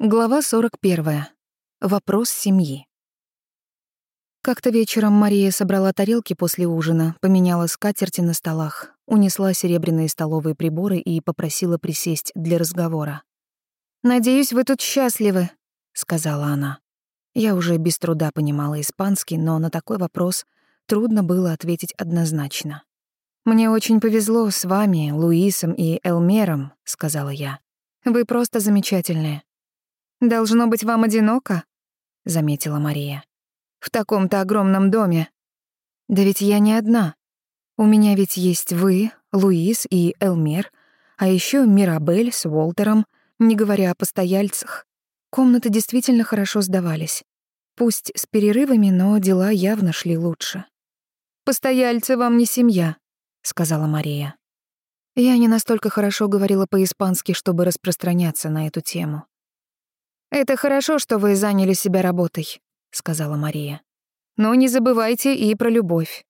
Глава 41. Вопрос семьи. Как-то вечером Мария собрала тарелки после ужина, поменяла скатерти на столах, унесла серебряные столовые приборы и попросила присесть для разговора. «Надеюсь, вы тут счастливы», — сказала она. Я уже без труда понимала испанский, но на такой вопрос трудно было ответить однозначно. «Мне очень повезло с вами, Луисом и Элмером», — сказала я. «Вы просто замечательные. «Должно быть вам одиноко», — заметила Мария. «В таком-то огромном доме». «Да ведь я не одна. У меня ведь есть вы, Луис и Элмер, а еще Мирабель с Уолтером, не говоря о постояльцах. Комнаты действительно хорошо сдавались. Пусть с перерывами, но дела явно шли лучше. «Постояльцы вам не семья», — сказала Мария. Я не настолько хорошо говорила по-испански, чтобы распространяться на эту тему. «Это хорошо, что вы заняли себя работой», — сказала Мария. «Но не забывайте и про любовь.